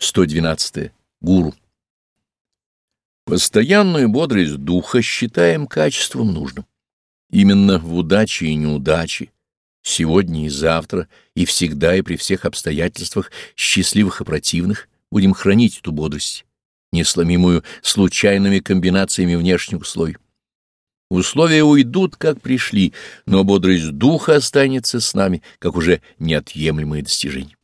112. Гуру. Постоянную бодрость духа считаем качеством нужным. Именно в удаче и неудаче, сегодня и завтра, и всегда и при всех обстоятельствах, счастливых и противных, будем хранить эту бодрость, несломимую случайными комбинациями внешних условий. Условия уйдут, как пришли, но бодрость духа останется с нами, как уже неотъемлемое достижение.